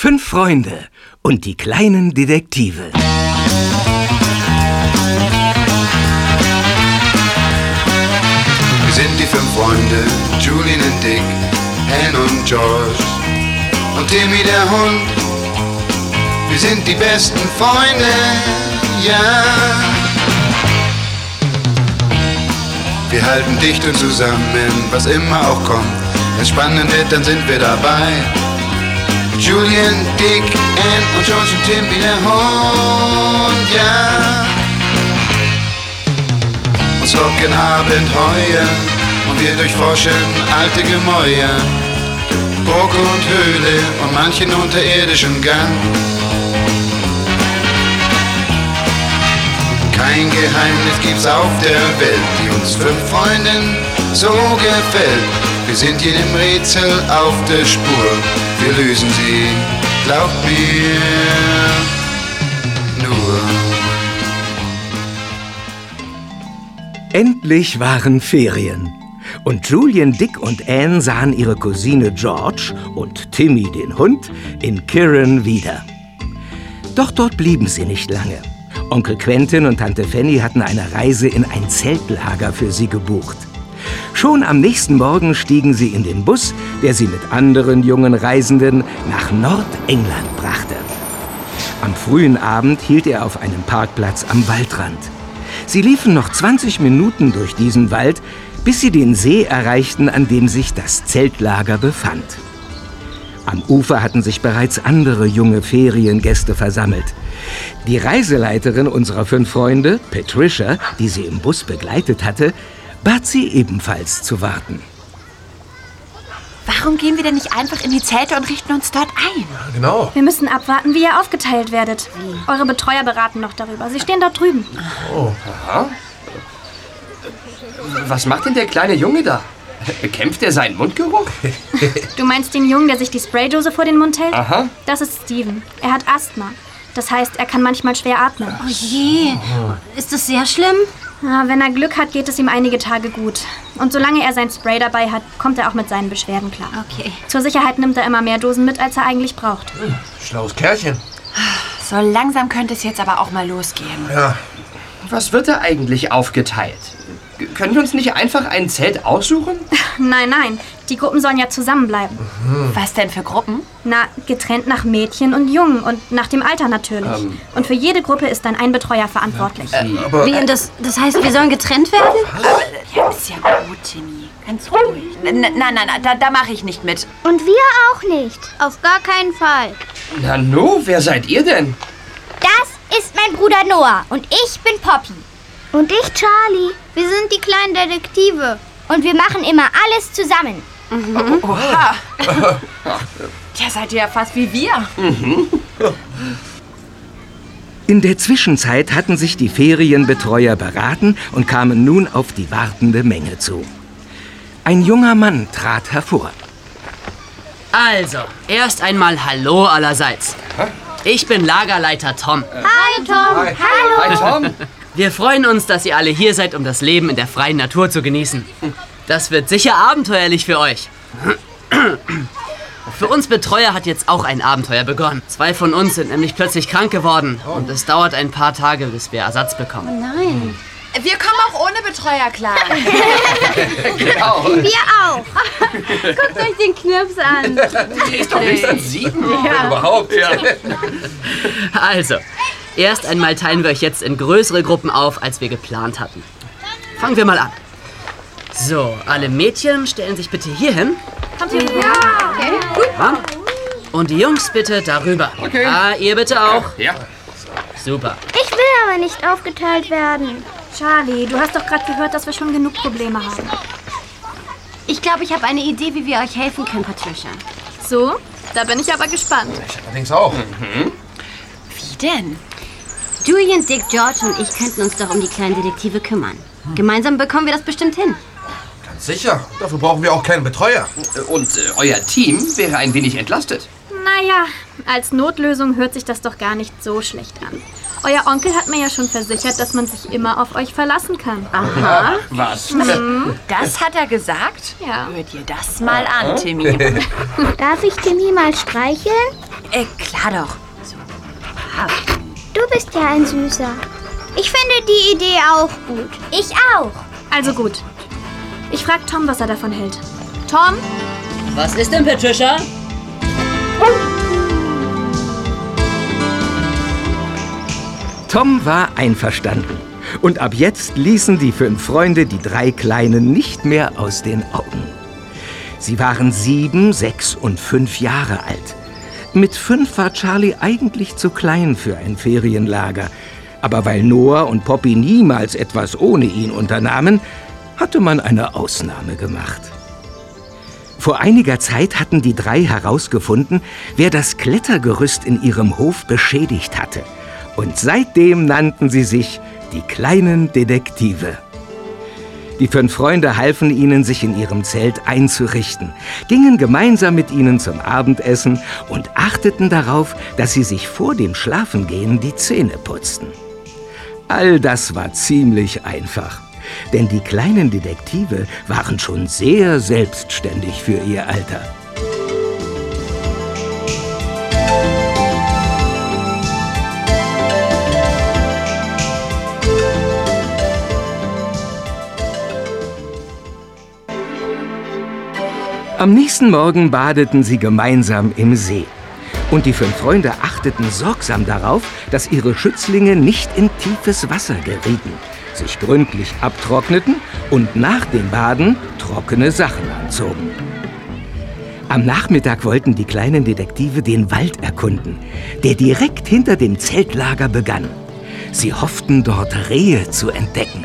Fünf Freunde und die kleinen Detektive. Wir sind die fünf Freunde, Julian und Dick, Anne und George und Timmy der Hund. Wir sind die besten Freunde, ja. Wir halten dicht und zusammen, was immer auch kommt. Wenn spannend wird, dann sind wir dabei. Julian, Dick, Ann und George und Timmy der Hund, ja. Uns locken Abenteuer und wir durchforschen alte Gemäuer. Burg und Höhle und manchen unterirdischen Gang. Kein Geheimnis gibt's auf der Welt, die uns fünf Freunden so gefällt. Wir sind jedem Rätsel auf der Spur, wir lösen sie, glaubt mir, nur. Endlich waren Ferien. Und Julian, Dick und Anne sahen ihre Cousine George und Timmy, den Hund, in Kirin wieder. Doch dort blieben sie nicht lange. Onkel Quentin und Tante Fanny hatten eine Reise in ein Zeltlager für sie gebucht. Schon am nächsten Morgen stiegen sie in den Bus, der sie mit anderen jungen Reisenden nach Nordengland brachte. Am frühen Abend hielt er auf einem Parkplatz am Waldrand. Sie liefen noch 20 Minuten durch diesen Wald, bis sie den See erreichten, an dem sich das Zeltlager befand. Am Ufer hatten sich bereits andere junge Feriengäste versammelt. Die Reiseleiterin unserer fünf Freunde, Patricia, die sie im Bus begleitet hatte, bat sie ebenfalls zu warten. Warum gehen wir denn nicht einfach in die Zelte und richten uns dort ein? Genau. Wir müssen abwarten, wie ihr aufgeteilt werdet. Eure Betreuer beraten noch darüber. Sie stehen dort drüben. Aha. Was macht denn der kleine Junge da? Bekämpft er seinen Mundgeruch? Du meinst den Jungen, der sich die Spraydose vor den Mund hält? Aha. Das ist Steven. Er hat Asthma. Das heißt, er kann manchmal schwer atmen. Oh je. Ist das sehr schlimm? Ja, wenn er Glück hat, geht es ihm einige Tage gut. Und solange er sein Spray dabei hat, kommt er auch mit seinen Beschwerden klar. Okay. Zur Sicherheit nimmt er immer mehr Dosen mit, als er eigentlich braucht. Schlaues Kerlchen. So langsam könnte es jetzt aber auch mal losgehen. Ja. Was wird da eigentlich aufgeteilt? Können wir uns nicht einfach ein Zelt aussuchen? Nein, nein, die Gruppen sollen ja zusammenbleiben. Was denn für Gruppen? Na, getrennt nach Mädchen und Jungen und nach dem Alter natürlich. Ähm. Und für jede Gruppe ist dann ein Betreuer verantwortlich. Aber Wie, und das, das heißt, wir sollen getrennt werden? Ja, ist ja gut, Timmy. Ganz ruhig. N- Nein, nein, nein, da, da mache ich nicht mit. Und wir auch nicht. Auf gar keinen Fall. Na no, wer seid ihr denn? Das ist mein Bruder Noah und ich bin Poppy. Und ich Charlie. Wir sind die kleinen Detektive. Und wir machen immer alles zusammen. Oha. Ja, seid ihr ja fast wie wir. In der Zwischenzeit hatten sich die Ferienbetreuer beraten und kamen nun auf die wartende Menge zu. Ein junger Mann trat hervor. Also, erst einmal Hallo allerseits. Ich bin Lagerleiter Tom. Hi Tom. Hi Tom. Wir freuen uns, dass ihr alle hier seid, um das Leben in der freien Natur zu genießen. Das wird sicher abenteuerlich für euch. Für uns Betreuer hat jetzt auch ein Abenteuer begonnen. Zwei von uns sind nämlich plötzlich krank geworden und es dauert ein paar Tage, bis wir Ersatz bekommen. Nein. Wir kommen auch ohne Betreuer klar. Genau. Wir auch. Guckt euch den Knirps an. Der ist doch höchstens sieben. Wenn überhaupt. Ja. Also, erst einmal teilen wir euch jetzt in größere Gruppen auf, als wir geplant hatten. Fangen wir mal an. So, alle Mädchen stellen sich bitte hier hin. Ja. Und die Jungs bitte darüber. Okay. Ah, ihr bitte auch. ja. Super. Ich will aber nicht aufgeteilt werden. Charlie, du hast doch gerade gehört, dass wir schon genug Probleme haben. Ich glaube, ich habe eine Idee, wie wir euch helfen können, Patricia. So, da bin ich aber gespannt. ich allerdings auch. Wie denn? Julian, Dick, George und ich könnten uns doch um die kleinen Detektive kümmern. Gemeinsam bekommen wir das bestimmt hin. Ganz sicher. Dafür brauchen wir auch keinen Betreuer. Und äh, euer Team wäre ein wenig entlastet. Naja, als Notlösung hört sich das doch gar nicht so schlecht an. Euer Onkel hat mir ja schon versichert, dass man sich immer auf euch verlassen kann. Aha. Was? Das hat er gesagt? Ja. Hört ihr das mal an, Timmy. Darf ich Timmy mal streicheln? Äh, klar doch. Du bist ja ein Süßer. Ich finde die Idee auch gut. Ich auch. Also gut. Ich frag Tom, was er davon hält. Tom? Was ist denn, Patricia? Tom war einverstanden. Und ab jetzt ließen die fünf Freunde die drei Kleinen nicht mehr aus den Augen. Sie waren sieben, sechs und fünf Jahre alt. Mit fünf war Charlie eigentlich zu klein für ein Ferienlager. Aber weil Noah und Poppy niemals etwas ohne ihn unternahmen, hatte man eine Ausnahme gemacht. Vor einiger Zeit hatten die drei herausgefunden, wer das Klettergerüst in ihrem Hof beschädigt hatte. Und seitdem nannten sie sich die kleinen Detektive. Die fünf Freunde halfen ihnen, sich in ihrem Zelt einzurichten, gingen gemeinsam mit ihnen zum Abendessen und achteten darauf, dass sie sich vor dem Schlafengehen die Zähne putzten. All das war ziemlich einfach, denn die kleinen Detektive waren schon sehr selbstständig für ihr Alter. Am nächsten Morgen badeten sie gemeinsam im See. Und die fünf Freunde achteten sorgsam darauf, dass ihre Schützlinge nicht in tiefes Wasser gerieten, sich gründlich abtrockneten und nach dem Baden trockene Sachen anzogen. Am Nachmittag wollten die kleinen Detektive den Wald erkunden, der direkt hinter dem Zeltlager begann. Sie hofften dort Rehe zu entdecken.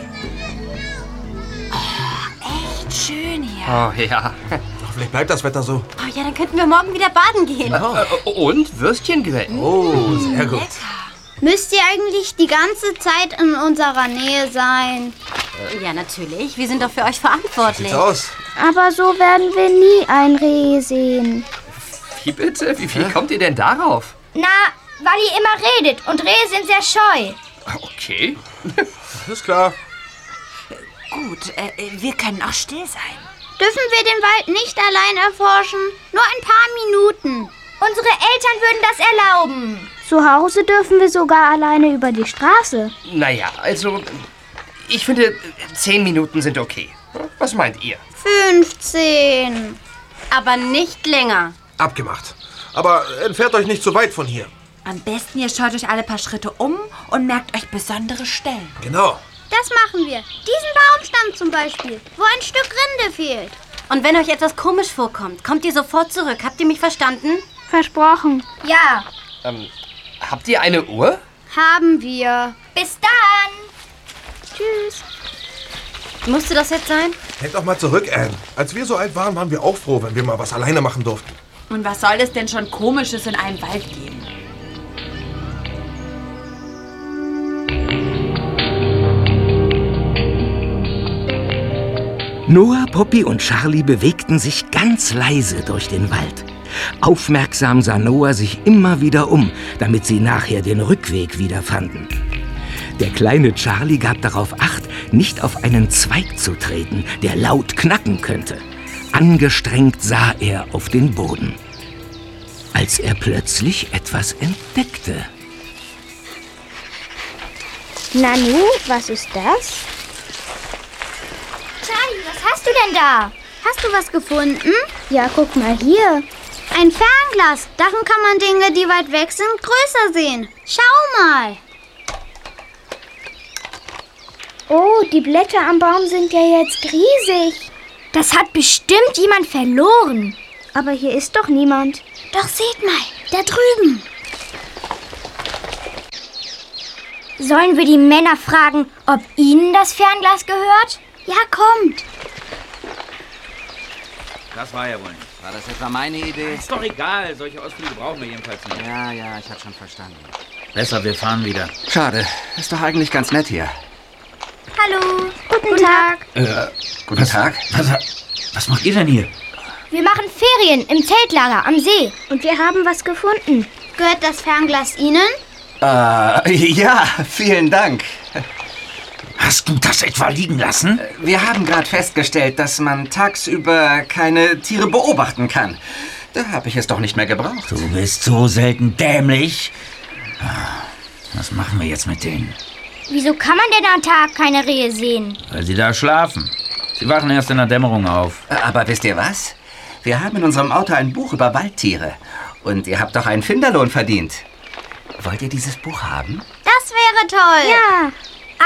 Echt schön hier. Oh ja. Vielleicht bleibt das Wetter so. Oh ja, dann könnten wir morgen wieder baden gehen. Äh, Und Würstchen grillen. Oh, sehr gut. Müsst ihr eigentlich die ganze Zeit in unserer Nähe sein? Ja, natürlich. Wir sind doch für euch verantwortlich. Sieht's aus. Aber so werden wir nie ein Reh sehen. Wie bitte? Wie viel kommt ihr denn darauf? Na, weil ihr immer redet und Rehe sind sehr scheu. Okay. Ist klar. Gut, äh, wir können auch still sein. Dürfen wir den Wald nicht allein erforschen? Nur ein paar Minuten. Unsere Eltern würden das erlauben. Zu Hause dürfen wir sogar alleine über die Straße. Naja, also, ich finde, zehn Minuten sind okay. Was meint ihr? 15. Aber nicht länger. Abgemacht. Aber entfernt euch nicht zu weit von hier. Am besten ihr schaut euch alle paar Schritte um und merkt euch besondere Stellen. Genau. Das machen wir. Diesen Baumstamm zum Beispiel, wo ein Stück Rinde fehlt. Und wenn euch etwas komisch vorkommt, kommt ihr sofort zurück. Habt ihr mich verstanden? Versprochen. Ja, Ähm, habt ihr eine Uhr? haben wir. Bis dann. Tschüss. Musste das jetzt sein? Denkt doch mal zurück, Anne. Als wir so alt waren, waren wir auch froh, wenn wir mal was alleine machen durften. Und was soll es denn schon Komisches in einem Wald geben? Noah, Poppy und Charlie bewegten sich ganz leise durch den Wald. Aufmerksam sah Noah sich immer wieder um, damit sie nachher den Rückweg wiederfanden. Der kleine Charlie gab darauf acht, nicht auf einen Zweig zu treten, der laut knacken könnte. Angestrengt sah er auf den Boden, als er plötzlich etwas entdeckte. Nanu, was ist das? Hast du denn da? Hast du was gefunden? Ja, guck mal hier. Ein Fernglas. Darin kann man Dinge, die weit weg sind, größer sehen. Schau mal. Oh, die Blätter am Baum sind ja jetzt riesig. Das hat bestimmt jemand verloren. Aber hier ist doch niemand. Doch seht mal, da drüben. Sollen wir die Männer fragen, ob ihnen das Fernglas gehört? Ja, kommt. Das war ja wohl nicht. War das etwa meine Idee? Ist doch egal. Solche Ausflüge brauchen wir jedenfalls nicht. Ja, ja, ich hab schon verstanden. Besser, wir fahren wieder. Schade. Ist doch eigentlich ganz nett hier. Hallo. Guten, Tag. Äh, Guten Tag. Was, was macht ihr denn hier? Wir machen Ferien im Zeltlager am See. Und wir haben was gefunden. Gehört das Fernglas Ihnen? Äh, ja, vielen Dank. Hast du das etwa liegen lassen? Wir haben gerade festgestellt, dass man tagsüber keine Tiere beobachten kann. Da habe ich es doch nicht mehr gebraucht. Du bist so selten dämlich. Ah, Was machen wir jetzt mit denen? Wieso kann man denn am Tag keine Rehe sehen? Weil sie da schlafen. Sie wachen erst in der Dämmerung auf. Aber wisst ihr was? Wir haben in unserem Auto ein Buch über Waldtiere. Und ihr habt doch einen Finderlohn verdient. Wollt ihr dieses Buch haben? Das wäre toll. Ja.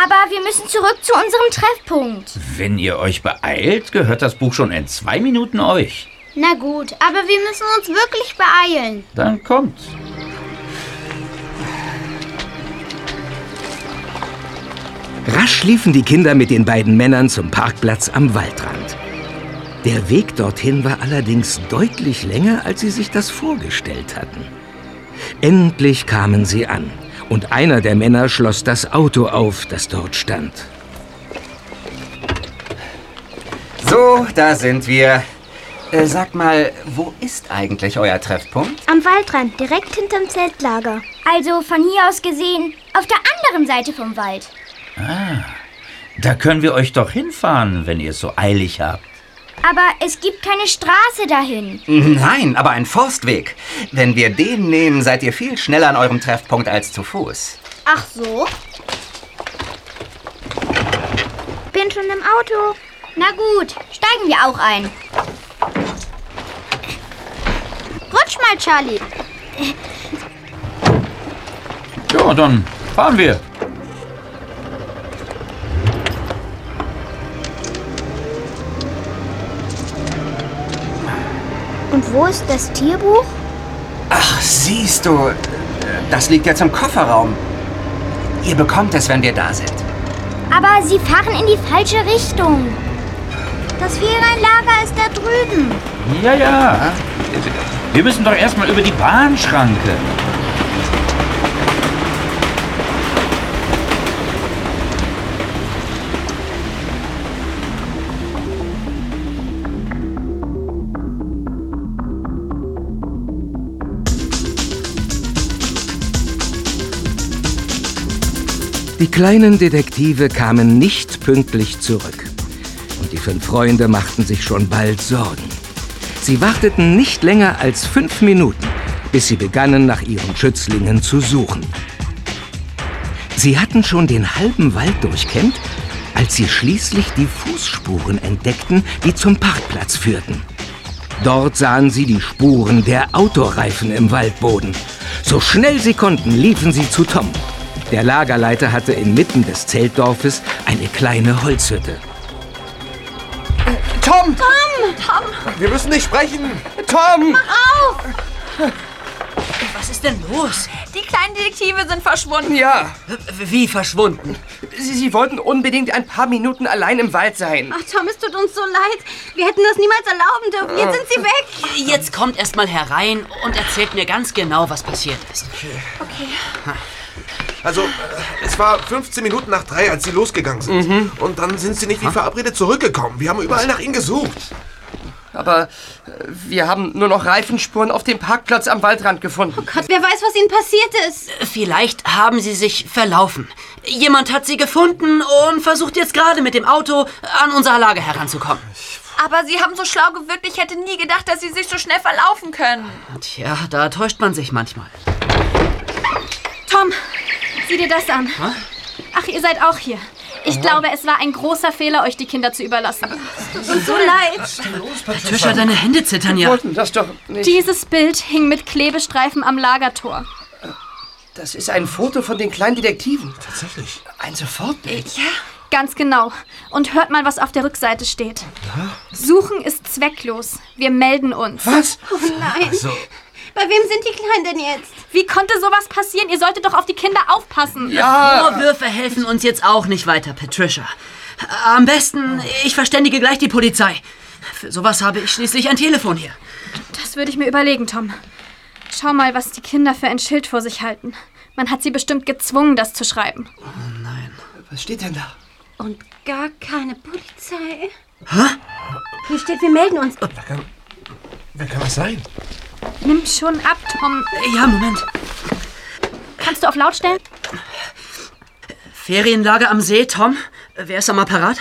Aber wir müssen zurück zu unserem Treffpunkt. Wenn ihr euch beeilt, gehört das Buch schon in zwei Minuten euch. Na gut, aber wir müssen uns wirklich beeilen. Dann kommt. Rasch liefen die Kinder mit den beiden Männern zum Parkplatz am Waldrand. Der Weg dorthin war allerdings deutlich länger, als sie sich das vorgestellt hatten. Endlich kamen sie an und einer der Männer schloss das Auto auf, das dort stand. So, da sind wir. Äh, sagt mal, wo ist eigentlich euer Treffpunkt? Am Waldrand, direkt hinterm Zeltlager. Also von hier aus gesehen, auf der anderen Seite vom Wald. Ah, da können wir euch doch hinfahren, wenn ihr es so eilig habt. Aber es gibt keine Straße dahin. Nein, aber ein Forstweg. Wenn wir den nehmen, seid ihr viel schneller an eurem Treffpunkt als zu Fuß. Ach so? Bin schon im Auto. Na gut, steigen wir auch ein. Rutsch mal, Charlie. Ja, dann fahren wir. Wo ist das Tierbuch? Ach, siehst du, das liegt jetzt im Kofferraum. Ihr bekommt es, wenn wir da sind. Aber Sie fahren in die falsche Richtung. Das Ferienlager ist da drüben. Ja, ja. Wir müssen doch erstmal über die Bahnschranke. Die kleinen Detektive kamen nicht pünktlich zurück. Und die fünf Freunde machten sich schon bald Sorgen. Sie warteten nicht länger als fünf Minuten, bis sie begannen, nach ihren Schützlingen zu suchen. Sie hatten schon den halben Wald durchkämmt, als sie schließlich die Fußspuren entdeckten, die zum Parkplatz führten. Dort sahen sie die Spuren der Autoreifen im Waldboden. So schnell sie konnten, liefen sie zu Tom. Der Lagerleiter hatte inmitten des Zeltdorfes eine kleine Holzhütte. Tom! Tom! Tom! Wir müssen nicht sprechen. Tom! Mach auf! Was ist denn los? Die kleinen Detektive sind verschwunden. Ja. Wie verschwunden? Sie, sie wollten unbedingt ein paar Minuten allein im Wald sein. Ach, Tom, es tut uns so leid. Wir hätten das niemals erlauben dürfen. Jetzt sind sie weg. Jetzt kommt erst mal herein und erzählt mir ganz genau, was passiert ist. Okay. Also, äh, es war 15 Minuten nach drei, als sie losgegangen sind. Und dann sind sie nicht wie verabredet zurückgekommen. Wir haben überall nach ihnen gesucht. Aber äh, wir haben nur noch Reifenspuren auf dem Parkplatz am Waldrand gefunden. Gott, wer weiß, was ihnen passiert ist. Vielleicht haben sie sich verlaufen. Jemand hat sie gefunden und versucht jetzt gerade mit dem Auto an unser Lager heranzukommen. Aber sie haben so schlau gewirkt, ich hätte nie gedacht, dass sie sich so schnell verlaufen können. Tja, da täuscht man sich manchmal. Tom, sieh dir das an. Ach, ihr seid auch hier. Ich glaube, es war ein großer Fehler, euch die Kinder zu überlassen. Tut uns so leid. Patricia, deine Hände zittern Wir ja. wollten das doch nicht. Dieses Bild hing mit Klebestreifen am Lagertor. Das ist ein Foto von den kleinen Detektiven. Tatsächlich. Ein Sofortbild. Ja. Ganz genau. Und hört mal, was auf der Rückseite steht. Suchen ist zwecklos. Wir melden uns. Was? Oh nein. Bei wem sind die Kleinen denn jetzt? Wie konnte sowas passieren? Ihr solltet doch auf die Kinder aufpassen. Vorwürfe helfen uns jetzt auch nicht weiter, Patricia. Am besten, ich verständige gleich die Polizei. Für sowas habe ich schließlich ein Telefon hier. Das würde ich mir überlegen, Tom. Schau mal, was die Kinder für ein Schild vor sich halten. Man hat sie bestimmt gezwungen, das zu schreiben. Was steht denn da? Und gar keine Polizei. Hä? Hier steht, wir melden uns. Wer kann, wer kann das sein? Nimm schon ab, Tom. Ja, Moment. Kannst du auf laut stellen? Ferienlager am See, Tom. Wer ist am Apparat?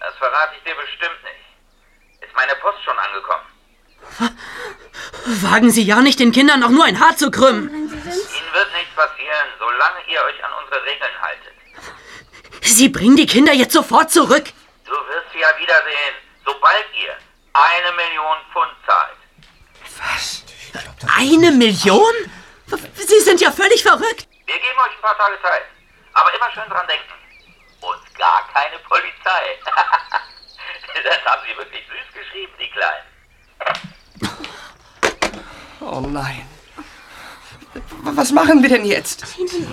Das verrate ich dir bestimmt nicht. Ist meine Post schon angekommen? Wagen Sie ja nicht, den Kindern auch nur ein Haar zu krümmen. Ihnen wird nichts passieren, solange ihr euch an unsere Regeln haltet. Sie bringen die Kinder jetzt sofort zurück. Du wirst sie ja wiedersehen, sobald ihr eine Million Pfund zahlt. Eine Million? Sie sind ja völlig verrückt. Wir geben euch ein paar Tage Zeit. Aber immer schön dran denken. Und gar keine Polizei. das haben sie wirklich süß geschrieben, die Kleinen. Oh nein. Was machen wir denn jetzt?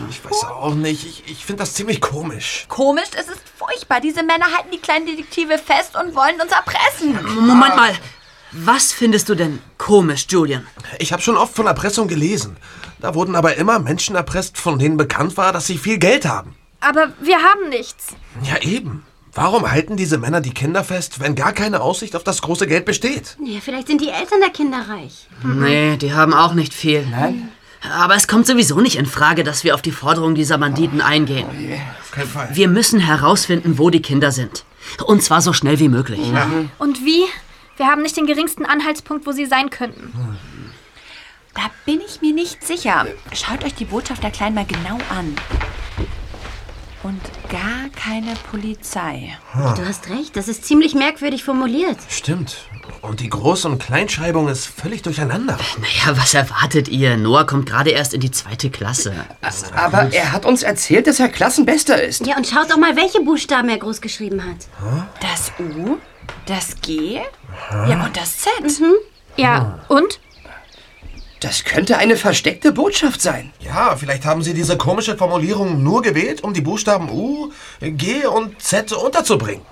Ich weiß auch nicht. Ich, ich finde das ziemlich komisch. Komisch, es ist furchtbar. Diese Männer halten die kleinen Detektive fest und wollen uns erpressen. Moment mal. Was findest du denn komisch, Julian? Ich habe schon oft von Erpressung gelesen. Da wurden aber immer Menschen erpresst, von denen bekannt war, dass sie viel Geld haben. Aber wir haben nichts. Ja, eben. Warum halten diese Männer die Kinder fest, wenn gar keine Aussicht auf das große Geld besteht? Ja, vielleicht sind die Eltern der Kinder reich. Nee, die haben auch nicht viel. Nein? Aber es kommt sowieso nicht in Frage, dass wir auf die Forderung dieser Banditen eingehen. Auf keinen Fall. Wir müssen herausfinden, wo die Kinder sind. Und zwar so schnell wie möglich. Und wie? Wir haben nicht den geringsten Anhaltspunkt, wo sie sein könnten. Da bin ich mir nicht sicher. Schaut euch die Botschaft der Kleinen mal genau an. Und gar keine Polizei. Du hast recht, das ist ziemlich merkwürdig formuliert. Stimmt. Und die Groß- und Kleinschreibung ist völlig durcheinander. Naja, was erwartet ihr? Noah kommt gerade erst in die zweite Klasse. Aber er hat uns erzählt, dass er Klassenbester ist. Ja, und schaut doch mal, welche Buchstaben er groß geschrieben hat. Das U, das G, ja und das Z. Ja, und? Das könnte eine versteckte Botschaft sein. Ja, vielleicht haben sie diese komische Formulierung nur gewählt, um die Buchstaben U, G und Z unterzubringen.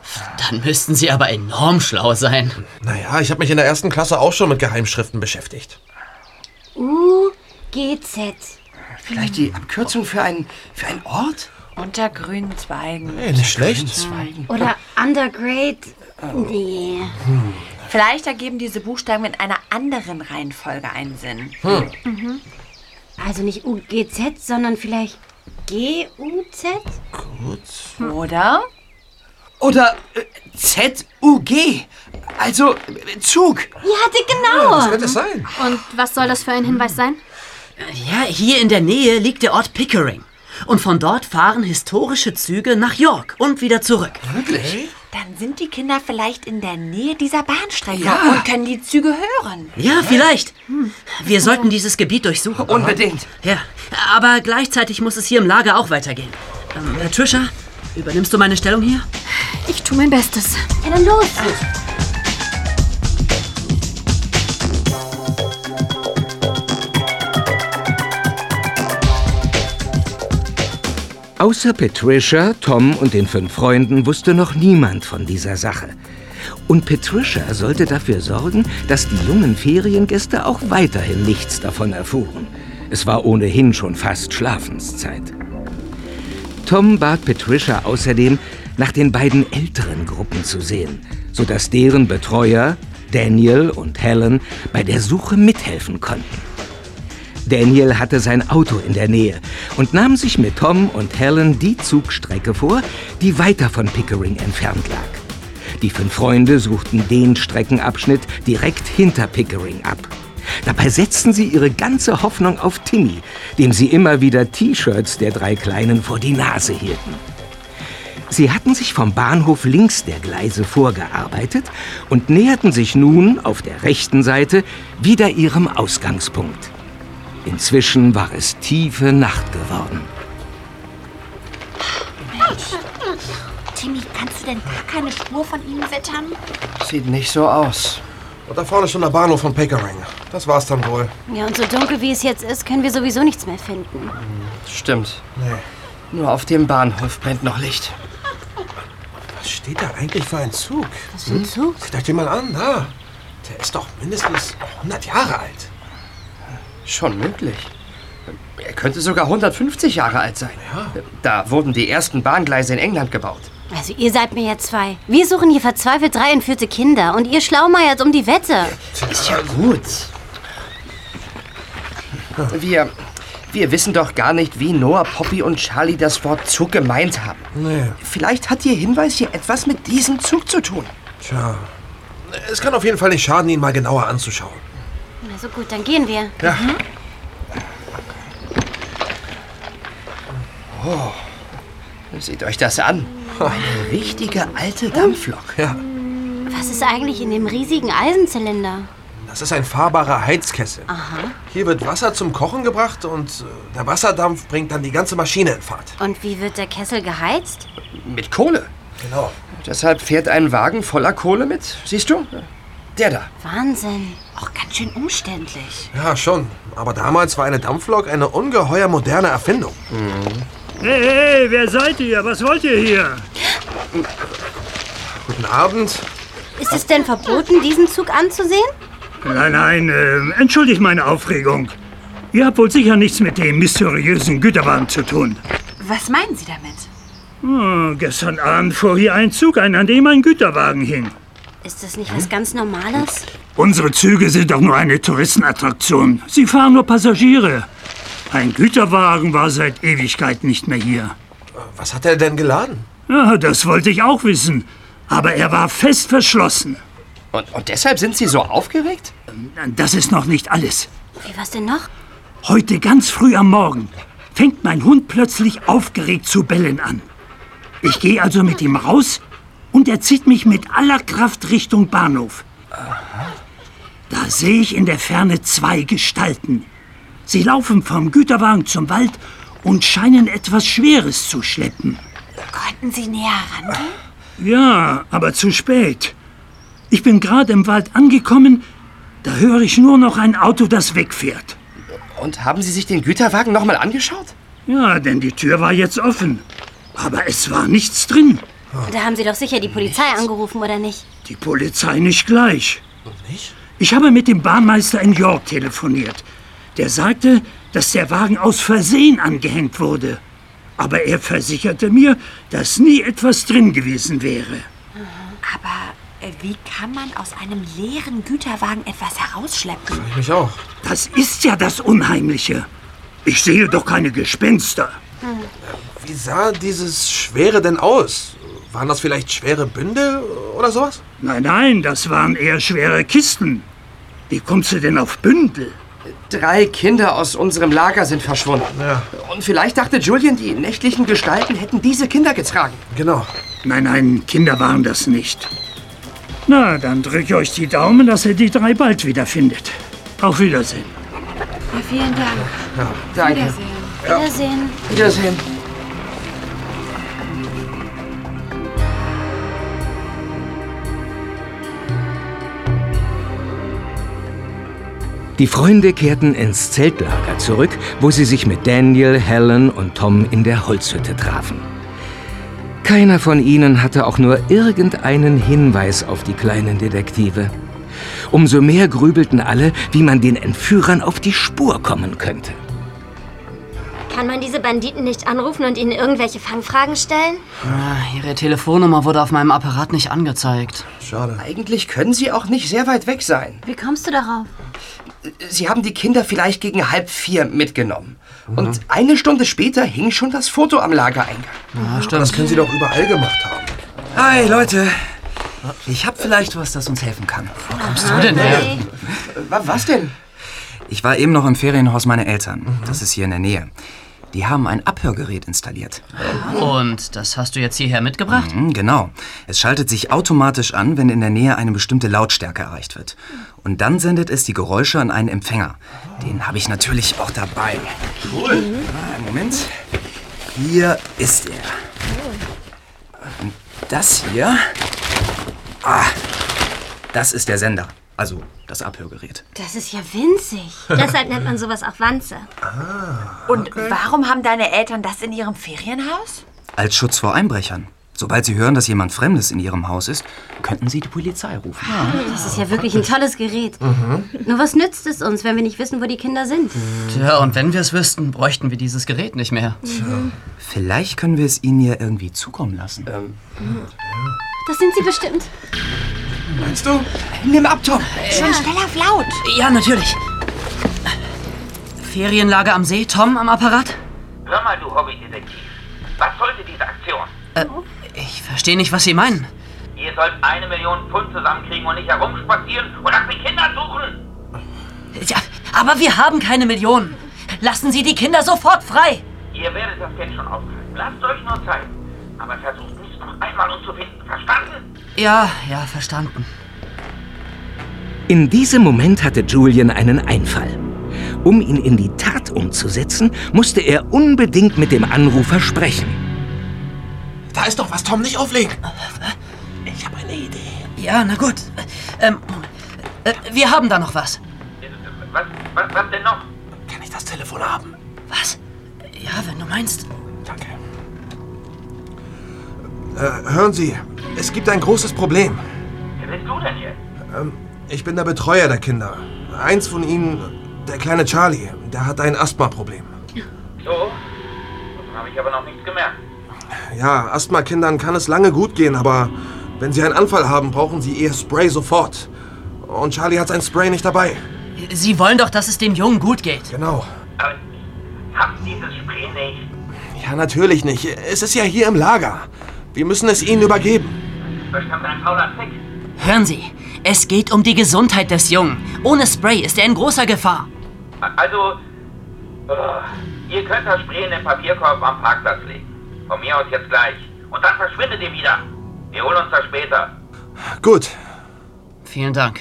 Dann müssten sie aber enorm schlau sein. Naja, ich habe mich in der ersten Klasse auch schon mit Geheimschriften beschäftigt. U, G, Z. Vielleicht die Abkürzung für einen, für einen Ort? Unter grünen Zweigen. Hey, nicht schlecht. Oder Undergrade. Nee. Vielleicht ergeben diese Buchstaben in einer anderen Reihenfolge einen Sinn. Mhm. Also nicht U, G, Z, sondern vielleicht G, U, Z? Oder? Oder äh, Z-U-G. Also äh, Zug. Ja, genau. Was könnte es sein? Und was soll das für ein Hinweis sein? Ja, hier in der Nähe liegt der Ort Pickering. Und von dort fahren historische Züge nach York und wieder zurück. Wirklich? Dann sind die Kinder vielleicht in der Nähe dieser Bahnstrecke Ja. und können die Züge hören. Ja, vielleicht. Wir sollten dieses Gebiet durchsuchen. Unbedingt. Ja, aber gleichzeitig muss es hier im Lager auch weitergehen. Ähm, äh, übernimmst du meine Stellung hier? Ich tue mein Bestes. Ja, dann los. Außer Patricia, Tom und den fünf Freunden wusste noch niemand von dieser Sache. Und Patricia sollte dafür sorgen, dass die jungen Feriengäste auch weiterhin nichts davon erfuhren. Es war ohnehin schon fast Schlafenszeit. Tom bat Patricia außerdem, nach den beiden älteren Gruppen zu sehen, sodass deren Betreuer, Daniel und Helen, bei der Suche mithelfen konnten. Daniel hatte sein Auto in der Nähe und nahm sich mit Tom und Helen die Zugstrecke vor, die weiter von Pickering entfernt lag. Die fünf Freunde suchten den Streckenabschnitt direkt hinter Pickering ab. Dabei setzten sie ihre ganze Hoffnung auf Timmy, dem sie immer wieder T-Shirts der drei Kleinen vor die Nase hielten. Sie hatten sich vom Bahnhof links der Gleise vorgearbeitet und näherten sich nun auf der rechten Seite wieder ihrem Ausgangspunkt. Inzwischen war es tiefe Nacht geworden. Timmy, kannst du denn gar keine Spur von ihnen wittern? Sieht nicht so aus. Und da vorne ist schon der Bahnhof von Pickering. Das war's dann wohl. Ja, und so dunkel wie es jetzt ist, können wir sowieso nichts mehr finden. Stimmt. Nee. Nur auf dem Bahnhof brennt noch Licht. Was steht da eigentlich für ein Zug? Was für ein Zug? Seht euch den mal an, da. Der ist doch mindestens 100 Jahre alt. Schon möglich. Er könnte sogar 150 Jahre alt sein. Da wurden die ersten Bahngleise in England gebaut. Also ihr seid mir jetzt zwei. Wir suchen hier verzweifelt drei entführte Kinder und ihr schlaumeiert um die Wette. Ist ja gut. Wir, wir wissen doch gar nicht, wie Noah, Poppy und Charlie das Wort Zug gemeint haben. Nee. Vielleicht hat Ihr Hinweis hier etwas mit diesem Zug zu tun. Tja. Es kann auf jeden Fall nicht schaden, ihn mal genauer anzuschauen. Na so gut, dann gehen wir. Ja. Mhm. Oh, seht euch das an. Eine richtige alte Dampflok. Ja. Was ist eigentlich in dem riesigen Eisenzylinder? Das ist ein fahrbarer Heizkessel. Aha. Hier wird Wasser zum Kochen gebracht und äh, der Wasserdampf bringt dann die ganze Maschine in Fahrt. Und wie wird der Kessel geheizt? Mit Kohle. Genau. Deshalb fährt ein Wagen voller Kohle mit. Siehst du? Der da. Wahnsinn. Auch ganz schön umständlich. Ja, schon. Aber damals war eine Dampflok eine ungeheuer moderne Erfindung. Hey, hey, wer seid ihr? Was wollt ihr hier? Guten Abend. Ist es denn verboten, diesen Zug anzusehen? Nein, nein, äh, entschuldigt meine Aufregung. Ihr habt wohl sicher nichts mit dem mysteriösen Güterwagen zu tun. Was meinen Sie damit? Oh, gestern Abend fuhr hier ein Zug ein, an dem ein Güterwagen hing. Ist das nicht was ganz Normales? Unsere Züge sind doch nur eine Touristenattraktion. Sie fahren nur Passagiere. Ein Güterwagen war seit Ewigkeit nicht mehr hier. Was hat er denn geladen? Ja, das wollte ich auch wissen. Aber er war fest verschlossen. Und, und deshalb sind Sie so aufgeregt? Das ist noch nicht alles. Wie, was denn noch? Heute ganz früh am Morgen fängt mein Hund plötzlich aufgeregt zu bellen an. Ich gehe also mit ihm raus und er zieht mich mit aller Kraft Richtung Bahnhof. Da sehe ich in der Ferne zwei Gestalten. Sie laufen vom Güterwagen zum Wald und scheinen etwas Schweres zu schleppen. Konnten Sie näher rangehen? Ja, aber zu spät. Ich bin gerade im Wald angekommen, da höre ich nur noch ein Auto, das wegfährt. Und haben Sie sich den Güterwagen noch mal angeschaut? Ja, denn die Tür war jetzt offen. Aber es war nichts drin. Da haben Sie doch sicher die Polizei angerufen, oder nicht? Die Polizei nicht gleich. Nicht? Ich habe mit dem Bahnmeister in York telefoniert. Der sagte, dass der Wagen aus Versehen angehängt wurde. Aber er versicherte mir, dass nie etwas drin gewesen wäre. Aber äh, wie kann man aus einem leeren Güterwagen etwas herausschleppen? Ich mich auch. Das ist ja das Unheimliche. Ich sehe doch keine Gespenster. Wie sah dieses Schwere denn aus? Waren das vielleicht schwere Bündel oder sowas? Nein, nein, das waren eher schwere Kisten. Wie kommst du denn auf Bündel? Drei Kinder aus unserem Lager sind verschwunden. Ja. Und vielleicht dachte Julian, die nächtlichen Gestalten hätten diese Kinder getragen. Genau. Nein, nein, Kinder waren das nicht. Na, dann drücke ich euch die Daumen, dass ihr die drei bald wiederfindet. Auf Wiedersehen. Ja, vielen Dank. Ja, danke. Wiedersehen. Wiedersehen. Wiedersehen. Die Freunde kehrten ins Zeltlager zurück, wo sie sich mit Daniel, Helen und Tom in der Holzhütte trafen. Keiner von ihnen hatte auch nur irgendeinen Hinweis auf die kleinen Detektive. Umso mehr grübelten alle, wie man den Entführern auf die Spur kommen könnte. Kann man diese Banditen nicht anrufen und ihnen irgendwelche Fangfragen stellen? Ah, Ihre Telefonnummer wurde auf meinem Apparat nicht angezeigt. Schade. Eigentlich können Sie auch nicht sehr weit weg sein. Wie kommst du darauf? Sie haben die Kinder vielleicht gegen halb vier mitgenommen. Und eine Stunde später hing schon das Foto am Lagereingang. Ja, stimmt. Das können Sie doch überall gemacht haben. Hi, Leute. Ich habe vielleicht was, das uns helfen kann. Wo kommst du denn her? Wa- Was denn? Ich war eben noch im Ferienhaus meiner Eltern. Das ist hier in der Nähe. Die haben ein Abhörgerät installiert. Und das hast du jetzt hierher mitgebracht? Mhm, genau. Es schaltet sich automatisch an, wenn in der Nähe eine bestimmte Lautstärke erreicht wird. Und dann sendet es die Geräusche an einen Empfänger. Den habe ich natürlich auch dabei. Cool. Einen Moment. Hier ist er. Und das hier. Ah, das ist der Sender. Also das Abhörgerät. Das ist ja winzig. Deshalb nennt man sowas auch Wanze. Und warum haben deine Eltern das in ihrem Ferienhaus? Als Schutz vor Einbrechern. Sobald sie hören, dass jemand Fremdes in ihrem Haus ist, könnten sie die Polizei rufen. Das ist ja wirklich ein tolles Gerät. Nur was nützt es uns, wenn wir nicht wissen, wo die Kinder sind? Tja, und wenn wir es wüssten, bräuchten wir dieses Gerät nicht mehr. Vielleicht können wir es ihnen ja irgendwie zukommen lassen. Das sind sie bestimmt. Meinst du? Nimm ab, Tom. Schon schneller auf laut. Ja, natürlich. Ferienlager am See, Tom am Apparat? Hör mal, du Hobbydetektiv. Was sollte diese Aktion? Äh, ich verstehe nicht, was Sie meinen. Ihr sollt eine Million Pfund zusammenkriegen und nicht herumspazieren und nach den Kindern suchen. Ja, aber wir haben keine Millionen. Lassen Sie die Kinder sofort frei. Ihr werdet das Geld schon aufhalten. Lasst euch nur Zeit. Aber versucht einmal uns zu finden. Verstanden? Ja, ja, verstanden. In diesem Moment hatte Julian einen Einfall. Um ihn in die Tat umzusetzen, musste er unbedingt mit dem Anrufer sprechen. Da ist doch was, Tom, nicht auflegen. Ich habe eine Idee. Ja, na gut. Ähm, äh, wir haben da noch was. Was, was, was denn noch? Kann ich das Telefon haben? Was? Ja, wenn du meinst. Danke. Äh, hören Sie, es gibt ein großes Problem. Wer bist du denn hier? Ähm, ich bin der Betreuer der Kinder. Eins von ihnen, der kleine Charlie, der hat ein Asthma-Problem. So? Davon habe ich aber noch nichts gemerkt. Ja, Asthma-Kindern kann es lange gut gehen, aber wenn sie einen Anfall haben, brauchen sie ihr Spray sofort. Und Charlie hat sein Spray nicht dabei. Sie wollen doch, dass es dem Jungen gut geht. Genau. Aber habt dieses Spray nicht? Ja, natürlich nicht. Es ist ja hier im Lager. Wir müssen es ihnen übergeben. Bestimmt ein fauler Trick. Hören Sie, es geht um die Gesundheit des Jungen. Ohne Spray ist er in großer Gefahr. Also, äh, ihr könnt das Spray in den Papierkorb am Parkplatz legen. Von mir aus jetzt gleich. Und dann verschwindet ihr wieder. Wir holen uns das später. Gut. Vielen Dank.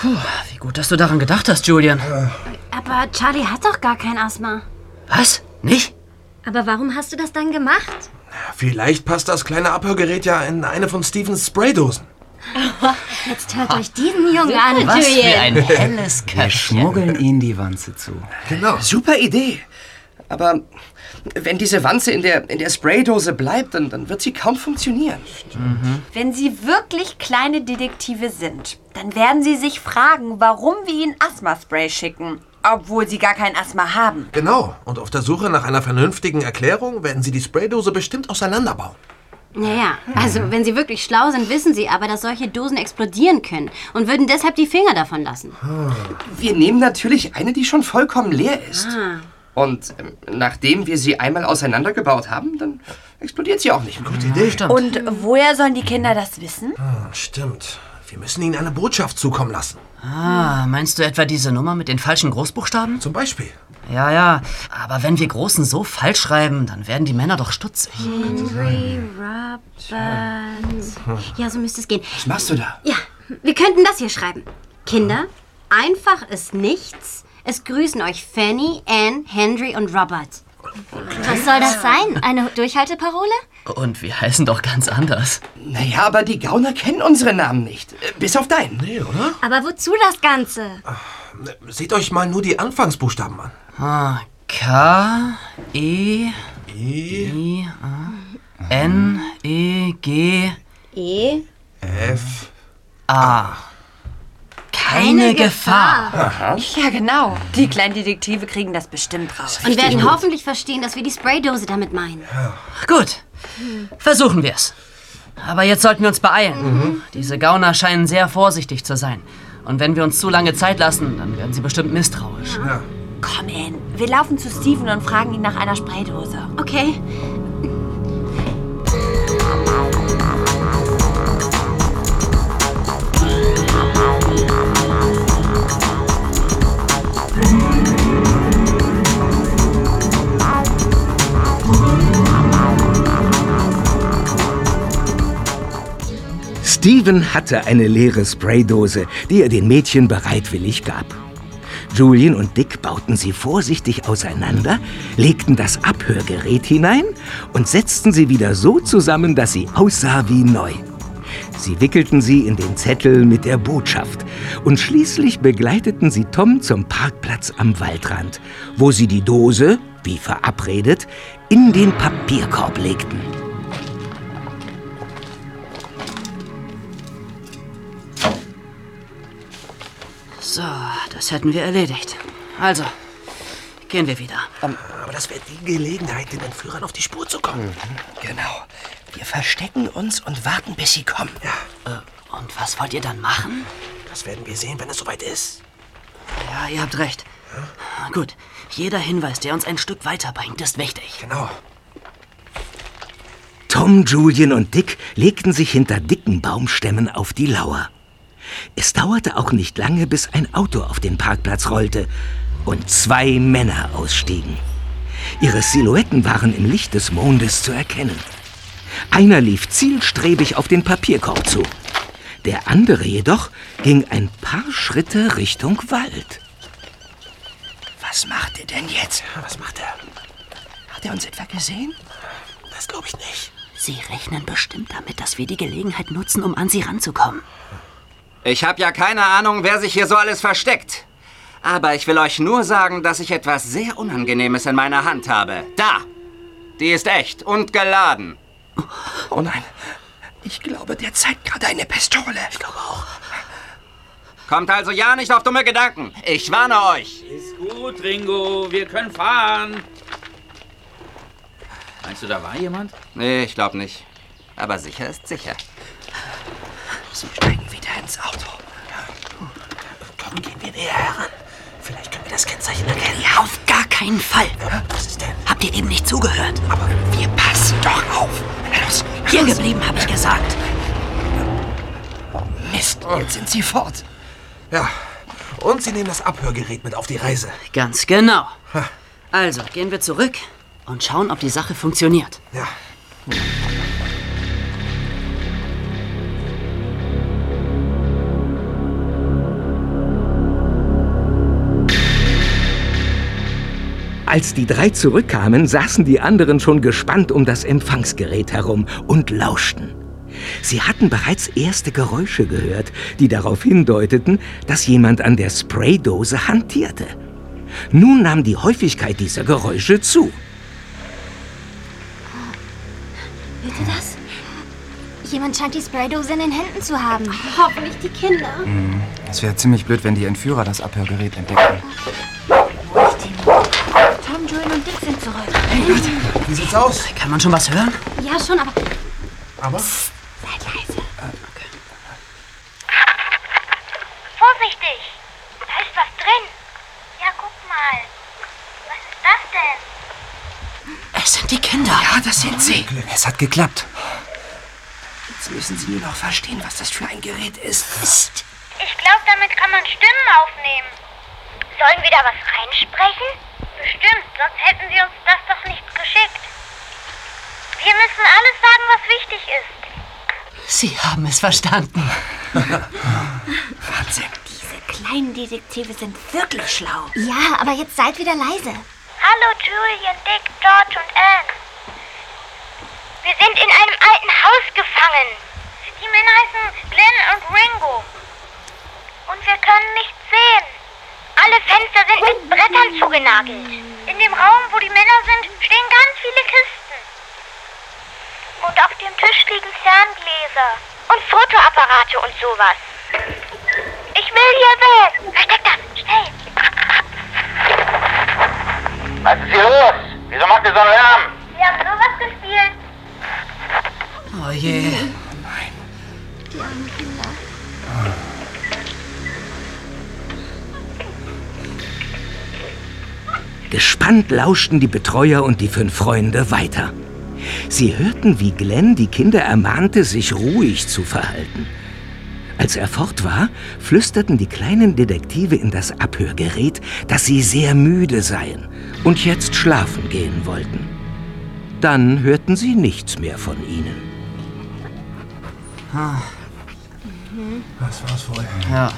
Puh, wie gut, dass du daran gedacht hast, Julian. Aber Charlie hat doch gar kein Asthma. Was? Nicht? Aber warum hast du das dann gemacht? Vielleicht passt das kleine Abhörgerät ja in eine von Stevens Spraydosen. Jetzt hört euch diesen Jungen an, Was für ein helles Wir Köpfchen. schmuggeln ihnen die Wanze zu. Genau. Super Idee. Aber wenn diese Wanze in der, in der Spraydose bleibt, dann, dann wird sie kaum funktionieren. Wenn Sie wirklich kleine Detektive sind, dann werden Sie sich fragen, warum wir Ihnen Asthma-Spray schicken, obwohl Sie gar kein Asthma haben. Genau. Und auf der Suche nach einer vernünftigen Erklärung werden sie die Spraydose bestimmt auseinanderbauen. Naja, also wenn sie wirklich schlau sind, wissen sie aber, dass solche Dosen explodieren können und würden deshalb die Finger davon lassen. Wir nehmen natürlich eine, die schon vollkommen leer ist. Ah. Und ähm, nachdem wir sie einmal auseinandergebaut haben, dann explodiert sie auch nicht. Gute Idee. Und woher sollen die Kinder das wissen? Hm, Stimmt. Wir müssen ihnen eine Botschaft zukommen lassen. Ah, meinst du etwa diese Nummer mit den falschen Großbuchstaben? Zum Beispiel. Ja, ja. Aber wenn wir Großen so falsch schreiben, dann werden die Männer doch stutzig. Henry Roberts. Ja, so müsste es gehen. Was machst du da? Ja, wir könnten das hier schreiben. Kinder, einfach ist nichts. Es grüßen euch Fanny, Anne, Henry und Robert. Was soll das sein? Eine Durchhalteparole? Und wir heißen doch ganz anders. Naja, aber die Gauner kennen unsere Namen nicht. Äh, Bis auf deinen. Nee, oder? Aber wozu das Ganze? Seht euch mal nur die Anfangsbuchstaben an. Ah, K, E, E, I, A, N, E, G, E. F. A. Keine Gefahr. Ja, genau. Die kleinen Detektive kriegen das bestimmt raus. Und werden hoffentlich verstehen, dass wir die Spraydose damit meinen. Gut, versuchen wir es. Aber jetzt sollten wir uns beeilen. Diese Gauner scheinen sehr vorsichtig zu sein. Und wenn wir uns zu lange Zeit lassen, dann werden sie bestimmt misstrauisch. Komm, Anne. Wir laufen zu Steven und fragen ihn nach einer Spraydose. Okay. Steven hatte eine leere Spraydose, die er den Mädchen bereitwillig gab. Julian und Dick bauten sie vorsichtig auseinander, legten das Abhörgerät hinein und setzten sie wieder so zusammen, dass sie aussah wie neu. Sie wickelten sie in den Zettel mit der Botschaft und schließlich begleiteten sie Tom zum Parkplatz am Waldrand, wo sie die Dose, wie verabredet, in den Papierkorb legten. So, das hätten wir erledigt. Also, gehen wir wieder. Aber das wäre die Gelegenheit, den Entführern auf die Spur zu kommen. Genau. Wir verstecken uns und warten, bis sie kommen. Ja, Äh, und was wollt ihr dann machen? das werden wir sehen, wenn es soweit ist. Ja, ihr habt recht. Gut, jeder Hinweis, der uns ein Stück weiterbringt, ist wichtig. Genau. Tom, Julian und Dick legten sich hinter dicken Baumstämmen auf die Lauer. Es dauerte auch nicht lange, bis ein Auto auf den Parkplatz rollte und zwei Männer ausstiegen. Ihre Silhouetten waren im Licht des Mondes zu erkennen. Einer lief zielstrebig auf den Papierkorb zu. Der andere jedoch ging ein paar Schritte Richtung Wald. Was macht er denn jetzt? Was macht er? Hat er uns etwa gesehen? Das glaube ich nicht. Sie rechnen bestimmt damit, dass wir die Gelegenheit nutzen, um an sie ranzukommen. Ich habe ja keine Ahnung, wer sich hier so alles versteckt. Aber ich will euch nur sagen, dass ich etwas sehr Unangenehmes in meiner Hand habe. Da! Die ist echt und geladen. Oh nein. Ich glaube, der zeigt gerade eine Pistole. Ich glaube auch. Kommt also ja nicht auf dumme Gedanken. Ich warne euch. Ist gut, Ringo. Wir können fahren. Meinst du, da war jemand? Nee, ich glaube nicht. Aber sicher ist sicher. Sie steigen wieder ins Auto. Komm, gehen wir näher heran. Vielleicht können wir das Kennzeichen erkennen. Ja, auf gar keinen Fall. Was ist denn? Habt ihr eben nicht zugehört? Aber wir passen doch auf. Los, Hier geblieben, habe ich gesagt. Mist, jetzt sind sie fort. Ja, und Sie nehmen das Abhörgerät mit auf die Reise. Ganz genau. Also, gehen wir zurück und schauen, ob die Sache funktioniert. Ja. Als die drei zurückkamen, saßen die anderen schon gespannt um das Empfangsgerät herum und lauschten. Sie hatten bereits erste Geräusche gehört, die darauf hindeuteten, dass jemand an der Spraydose hantierte. Nun nahm die Häufigkeit dieser Geräusche zu. Hört ihr das? Jemand scheint die Spraydose in den Händen zu haben. Hoffentlich die Kinder. Hm, Es wäre ziemlich blöd, wenn die Entführer das Abhörgerät entdeckten. Sind zurück. Wie sieht's aus? Kann man schon was hören? Ja, schon, aber Aber? Seid leise. Vorsichtig! Da ist was drin. Ja, guck mal. Was ist das denn? Es sind die Kinder. Ja, das sind sie. Es hat geklappt. Jetzt müssen sie nur noch verstehen, was das für ein Gerät ist. Psst. Ich glaube, damit kann man Stimmen aufnehmen. Sollen wir da was reinsprechen? Bestimmt, sonst hätten sie uns das doch nicht geschickt. Wir müssen alles sagen, was wichtig ist. Sie haben es verstanden. Wahnsinn. Diese kleinen Detektive sind wirklich schlau. Ja, aber jetzt seid wieder leise. Hallo Julian, Dick, George und Anne. Wir sind in einem alten Haus gefangen. Die Männer heißen Glenn und Ringo. Und wir können nichts sehen. Alle Fenster sind mit Brettern zugenagelt. In dem Raum, wo die Männer sind, stehen ganz viele Kisten. Und auf dem Tisch liegen Ferngläser und Fotoapparate und sowas. Ich will hier weg. Versteck das, schnell. Was ist hier los? Wieso macht ihr so einen Lärm? Wir haben sowas gespielt. Oh je. Die armen Kinder. Gespannt lauschten die Betreuer und die fünf Freunde weiter. Sie hörten, wie Glenn die Kinder ermahnte, sich ruhig zu verhalten. Als er fort war, flüsterten die kleinen Detektive in das Abhörgerät, dass sie sehr müde seien und jetzt schlafen gehen wollten. Dann hörten sie nichts mehr von ihnen. Ah, Das war's wohl. ja.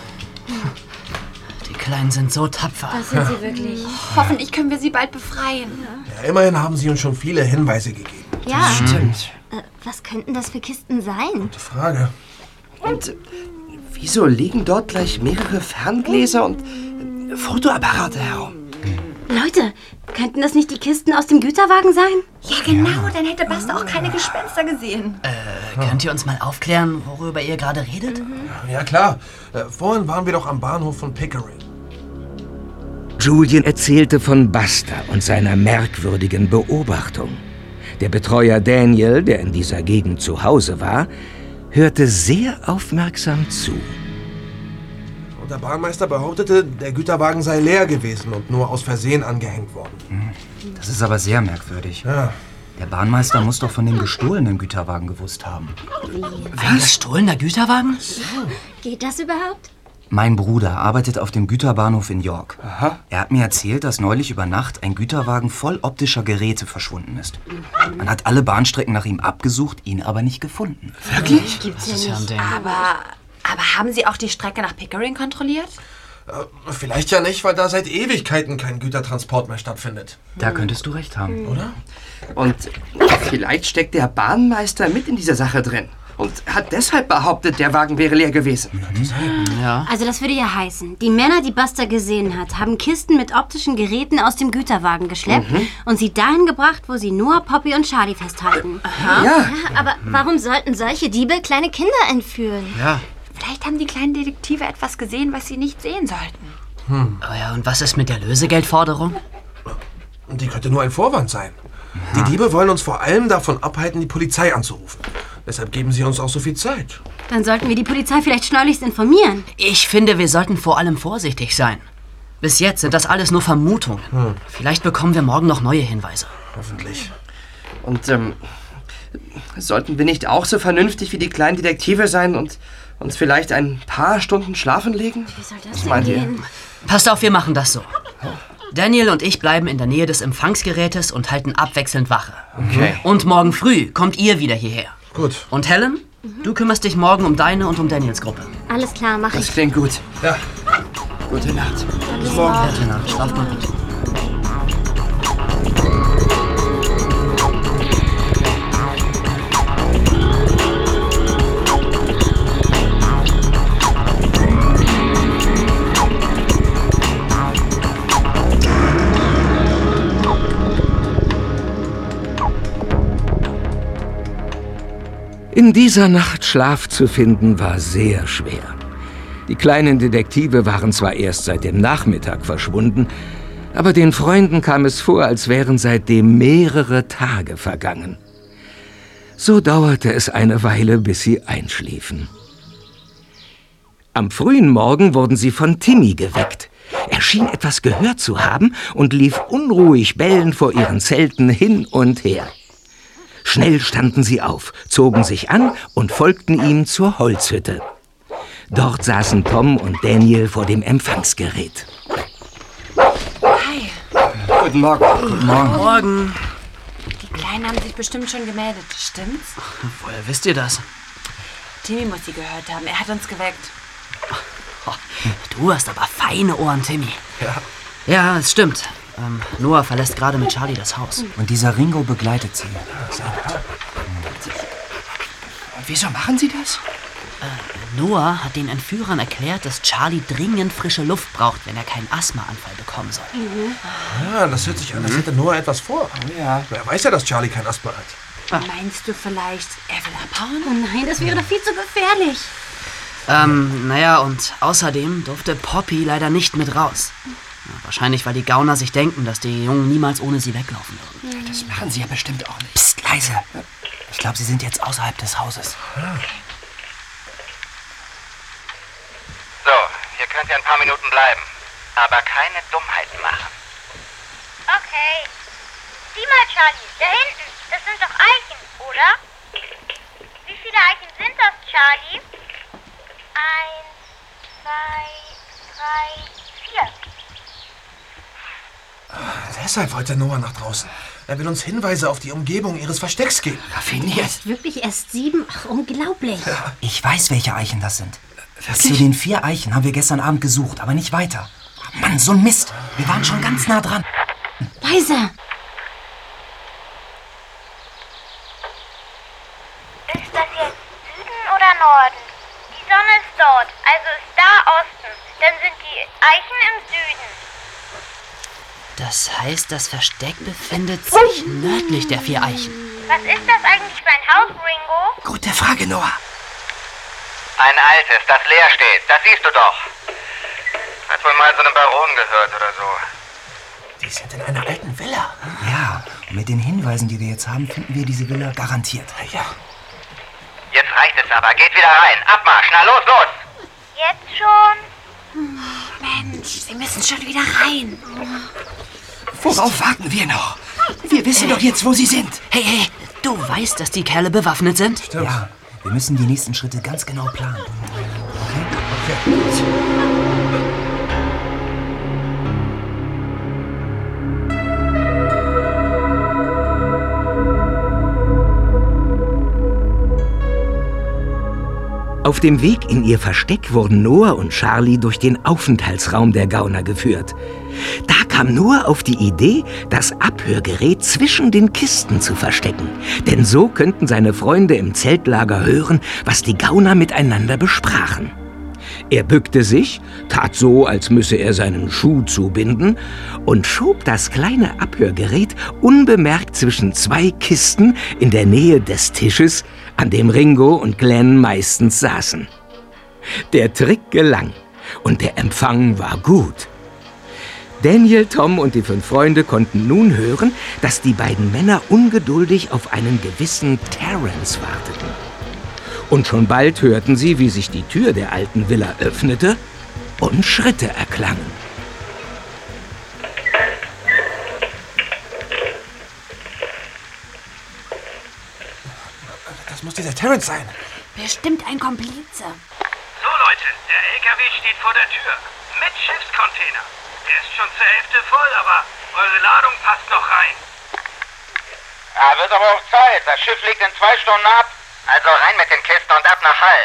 Die Kleinen sind so tapfer. Das sind sie wirklich. Hoffentlich können wir sie bald befreien. Ja, immerhin haben sie uns schon viele Hinweise gegeben. Ja. Stimmt. Äh, was könnten das für Kisten sein? Frage. Und äh, wieso liegen dort gleich mehrere Ferngläser und äh, Fotoapparate herum? Leute, könnten das nicht die Kisten aus dem Güterwagen sein? Ja, genau. Dann hätte Basta auch keine Gespenster gesehen. Äh, könnt ihr uns mal aufklären, worüber ihr gerade redet? Ja, klar. Äh, vorhin waren wir doch am Bahnhof von Pickering. Julian erzählte von Buster und seiner merkwürdigen Beobachtung. Der Betreuer Daniel, der in dieser Gegend zu Hause war, hörte sehr aufmerksam zu. Und der Bahnmeister behauptete, der Güterwagen sei leer gewesen und nur aus Versehen angehängt worden. Das ist aber sehr merkwürdig. Ja. Der Bahnmeister muss doch von dem gestohlenen Güterwagen gewusst haben. Ein gestohlener Güterwagen? Geht das überhaupt? Mein Bruder arbeitet auf dem Güterbahnhof in York. Er hat mir erzählt, dass neulich über Nacht ein Güterwagen voll optischer Geräte verschwunden ist. Man hat alle Bahnstrecken nach ihm abgesucht, ihn aber nicht gefunden. Wirklich? Gibt's Das ist ja nicht. Aber, aber haben Sie auch die Strecke nach Pickering kontrolliert? Äh, Vielleicht ja nicht, weil da seit Ewigkeiten kein Gütertransport mehr stattfindet. Da könntest du recht haben. Oder? Und vielleicht steckt der Bahnmeister mit in dieser Sache drin und hat deshalb behauptet, der Wagen wäre leer gewesen. Ja. Also das würde ja heißen, die Männer, die Buster gesehen hat, haben Kisten mit optischen Geräten aus dem Güterwagen geschleppt Mhm. und sie dahin gebracht, wo sie Noah, Poppy und Charlie festhalten. Ja. aber warum sollten solche Diebe kleine Kinder entführen? Ja. Vielleicht haben die kleinen Detektive etwas gesehen, was sie nicht sehen sollten. Hm. Oh ja, und was ist mit der Lösegeldforderung? Die könnte nur ein Vorwand sein. Die Diebe wollen uns vor allem davon abhalten, die Polizei anzurufen. Deshalb geben sie uns auch so viel Zeit. Dann sollten wir die Polizei vielleicht schleunigst informieren. Ich finde, wir sollten vor allem vorsichtig sein. Bis jetzt sind das alles nur Vermutungen. Vielleicht bekommen wir morgen noch neue Hinweise. Hoffentlich. Und ähm, sollten wir nicht auch so vernünftig wie die kleinen Detektive sein und uns vielleicht ein paar Stunden schlafen legen? Wie soll das Was denn meint ihr? gehen? Passt auf, wir machen das so. Daniel und ich bleiben in der Nähe des Empfangsgerätes und halten abwechselnd Wache. Okay. Und morgen früh kommt ihr wieder hierher. Gut. Und Helen, du kümmerst dich morgen um deine und um Daniels Gruppe. Alles klar, mach Das ich. klingt gut. Ja. Gute Nacht. Bis morgen. Gute Nacht, schlaf mal gut. In dieser Nacht Schlaf zu finden war sehr schwer. Die kleinen Detektive waren zwar erst seit dem Nachmittag verschwunden, aber den Freunden kam es vor, als wären seitdem mehrere Tage vergangen. So dauerte es eine Weile, bis sie einschliefen. Am frühen Morgen wurden sie von Timmy geweckt. Er schien etwas gehört zu haben und lief unruhig bellend vor ihren Zelten hin und her. Schnell standen sie auf, zogen sich an und folgten ihm zur Holzhütte. Dort saßen Tom und Daniel vor dem Empfangsgerät. Hi. Guten Morgen. Guten Morgen. Morgen. Die Kleinen haben sich bestimmt schon gemeldet, stimmt's? Woher wisst ihr das? Timmy muss sie gehört haben. Er hat uns geweckt. Du hast aber feine Ohren, Timmy. Ja. Ja, es stimmt. Ähm, Noah verlässt gerade mit Charlie das Haus. Und dieser Ringo begleitet sie. Und wieso machen Sie das? Noah hat den Entführern erklärt, dass Charlie dringend frische Luft braucht, wenn er keinen Asthmaanfall bekommen soll. Ja, das hört sich an, als hätte Noah etwas vor. Ja. Er weiß ja, dass Charlie kein Asthma hat. Meinst du vielleicht, er will abhauen? Oh nein, das wäre doch viel zu gefährlich. Ähm, naja, und außerdem durfte Poppy leider nicht mit raus. Ja, wahrscheinlich, weil die Gauner sich denken, dass die Jungen niemals ohne sie weglaufen würden. Das machen Sie ja bestimmt auch nicht. Psst, leise. Ich glaube, sie sind jetzt außerhalb des Hauses. So, hier könnt ihr ein paar Minuten bleiben. Aber keine Dummheiten machen. Okay. Sieh mal, Charlie, da hinten. Das sind doch Eichen, oder? Wie viele Eichen sind das, Charlie? Eins, zwei, drei, vier. Deshalb wollte Noah nach draußen. Er will uns Hinweise auf die Umgebung ihres Verstecks geben. Raffiniert. Wirklich erst sieben? Ach, unglaublich. Ich weiß, welche Eichen das sind. Zu den vier Eichen haben wir gestern Abend gesucht, aber nicht weiter. Mann, so ein Mist. Wir waren schon ganz nah dran. Leise. Ist das jetzt Süden oder Norden? Die Sonne ist dort, also ist da Osten. Dann sind die Eichen im Süden. Das heißt, das Versteck befindet sich nördlich der vier Eichen. Was ist das eigentlich für ein Haus, Ringo? Gute Frage, Noah. Ein altes, das leer steht. Das siehst du doch. Hat wohl mal so einem Baron gehört oder so. Die sind in einer alten Villa. Ja, und mit den Hinweisen, die wir jetzt haben, finden wir diese Villa garantiert. Ja. Jetzt reicht es aber. Geht wieder rein. Abmarsch. Na los, los. Jetzt schon? Mensch, sie müssen schon wieder rein. Worauf warten wir noch? Wir wissen doch jetzt, wo sie sind. Hey, hey, du weißt, dass die Kerle bewaffnet sind? Ja, wir müssen die nächsten Schritte ganz genau planen. Auf dem Weg in ihr Versteck wurden Noah und Charlie durch den Aufenthaltsraum der Gauner geführt. Da kam Noah auf die Idee, das Abhörgerät zwischen den Kisten zu verstecken. Denn so könnten seine Freunde im Zeltlager hören, was die Gauner miteinander besprachen. Er bückte sich, tat so, als müsse er seinen Schuh zubinden und schob das kleine Abhörgerät unbemerkt zwischen zwei Kisten in der Nähe des Tisches, an dem Ringo und Glenn meistens saßen. Der Trick gelang und der Empfang war gut. Daniel, Tom und die fünf Freunde konnten nun hören, dass die beiden Männer ungeduldig auf einen gewissen Terence warteten. Und schon bald hörten sie, wie sich die Tür der alten Villa öffnete und Schritte erklangen. Das muss dieser Terrence sein. Bestimmt ein Komplize. So, Leute, der LKW steht vor der Tür. Mit Schiffscontainer. Der ist schon zur Hälfte voll, aber eure Ladung passt noch rein. Ja, wird aber auch Zeit. Das Schiff legt in zwei Stunden ab. Also rein mit den Kisten und ab nach Hall.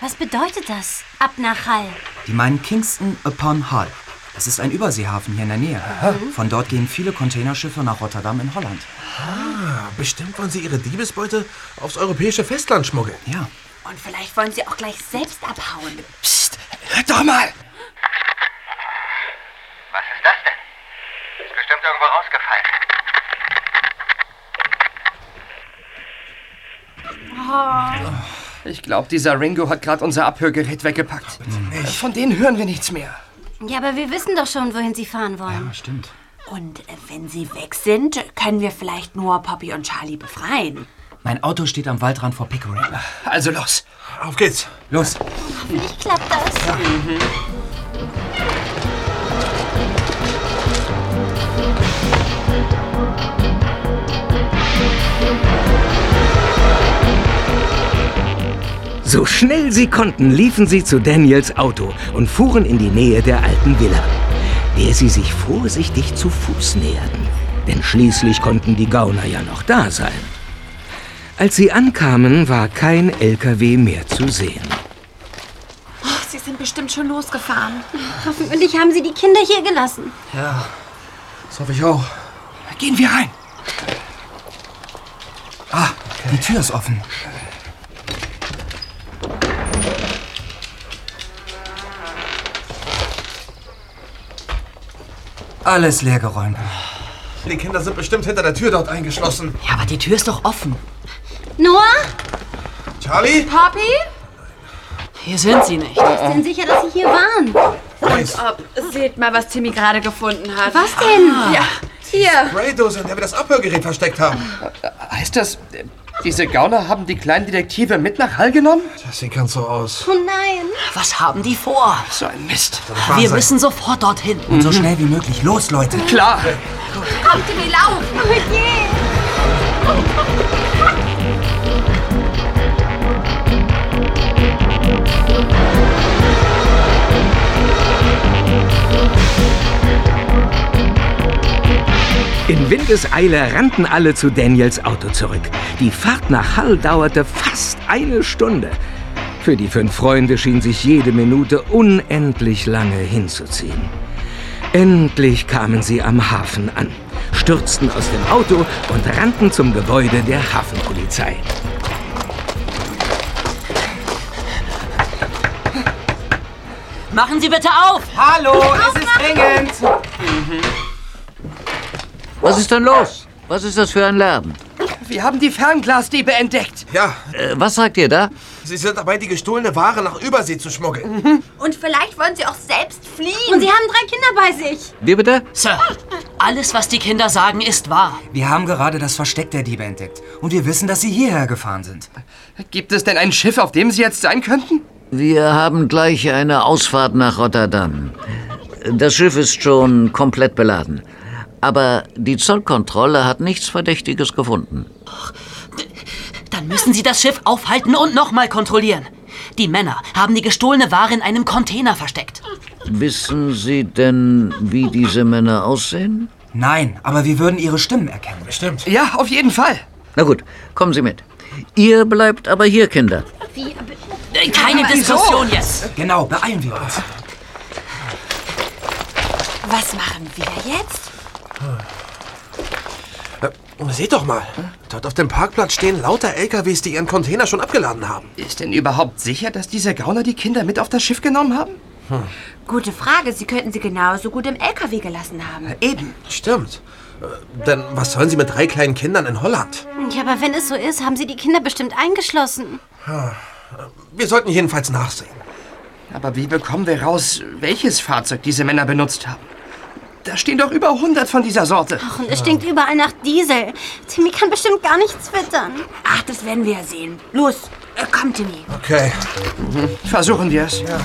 Was bedeutet das? Ab nach Hall. Die meinen Kingston upon Hull. Das ist ein Überseehafen hier in der Nähe. Von dort gehen viele Containerschiffe nach Rotterdam in Holland. Ah, bestimmt wollen sie ihre Diebesbeute aufs europäische Festland schmuggeln. Ja. Und vielleicht wollen sie auch gleich selbst abhauen. Psst, hört doch mal. Was ist das denn? Ist bestimmt irgendwo rausgefallen. Ich glaube, dieser Ringo hat gerade unser Abhörgerät weggepackt. Von denen hören wir nichts mehr. Ja, aber wir wissen doch schon, wohin sie fahren wollen. stimmt. Und äh, wenn sie weg sind, können wir vielleicht nur Poppy und Charlie befreien. Mein Auto steht am Waldrand vor Pickering. Also los. Auf geht's. Los. Hoffentlich klappt das. So schnell sie konnten, liefen sie zu Daniels Auto und fuhren in die Nähe der alten Villa, der sie sich vorsichtig zu Fuß näherten. Denn schließlich konnten die Gauner ja noch da sein. Als sie ankamen, war kein LKW mehr zu sehen. Oh, sie sind bestimmt schon losgefahren. Hoffentlich haben sie die Kinder hier gelassen. Ja, das hoffe ich auch. Gehen wir rein. Ah, die Tür ist offen. Alles leergeräumt. Die Kinder sind bestimmt hinter der Tür dort eingeschlossen. Ja, aber die Tür ist doch offen. Noah? Charlie? Poppy? Hier sind sie nicht. Ich bin sicher, dass sie hier waren. Weiß. Ob. Seht mal, was Timmy gerade gefunden hat. Was denn? Ja, hier. Spraydose, in der wir das Abhörgerät versteckt haben. Heißt das, diese Gauner haben die kleinen Detektive mit nach Hall genommen? Das sieht ganz so aus. Oh nein. Was haben die vor? So ein Mist. Wir müssen sofort dorthin. Und so schnell wie möglich. Los, Leute. Klar. Kommt, Timmy, lauf! Oh je. In Windeseile rannten alle zu Daniels Auto zurück. Die Fahrt nach Hull dauerte fast eine Stunde. Für die fünf Freunde schien sich jede Minute unendlich lange hinzuziehen. Endlich kamen sie am Hafen an, stürzten aus dem Auto und rannten zum Gebäude der Hafenpolizei. Machen Sie bitte auf! Hallo, es ist dringend. Was ist denn los? Was ist das für ein Lärm? Wir haben die Fernglasdiebe entdeckt. Ja, Äh, was sagt ihr da? sie sind dabei, die gestohlene Ware nach Übersee zu schmuggeln. Und vielleicht wollen sie auch selbst fliehen. Und sie haben drei Kinder bei sich. Wie bitte? Sir, alles, was die Kinder sagen, ist wahr. Wir haben gerade das Versteck der Diebe entdeckt. Und wir wissen, dass sie hierher gefahren sind. Gibt es denn ein Schiff, auf dem sie jetzt sein könnten? Wir haben gleich eine Ausfahrt nach Rotterdam. Das Schiff ist schon komplett beladen. Aber die Zollkontrolle hat nichts Verdächtiges gefunden. Dann müssen Sie das Schiff aufhalten und nochmal kontrollieren. Die Männer haben die gestohlene Ware in einem Container versteckt. Wissen Sie denn, wie diese Männer aussehen? Nein, aber wir würden ihre Stimmen erkennen. Bestimmt. Ja, auf jeden Fall. Na gut, kommen Sie mit. Ihr bleibt aber hier, Kinder. Wie? Äh, Keine Diskussion jetzt. Genau, beeilen wir uns. Was machen wir jetzt? Äh, Seht doch mal. Dort auf dem Parkplatz stehen lauter LKWs, die ihren Container schon abgeladen haben. Ist denn überhaupt sicher, dass diese Gauner die Kinder mit auf das Schiff genommen haben? Gute Frage. Sie könnten sie genauso gut im LKW gelassen haben. Eben. Stimmt. Äh, Denn was sollen sie mit drei kleinen Kindern in Holland? Ja, aber wenn es so ist, haben sie die Kinder bestimmt eingeschlossen. Wir sollten jedenfalls nachsehen. Aber wie bekommen wir raus, welches Fahrzeug diese Männer benutzt haben? Da stehen doch über 100 von dieser Sorte. Ach, und es stinkt überall nach Diesel. Timmy kann bestimmt gar nichts füttern. Ach, das werden wir ja sehen. Los, äh, komm, Timmy. Okay. Mhm. Versuchen wir es. Ja.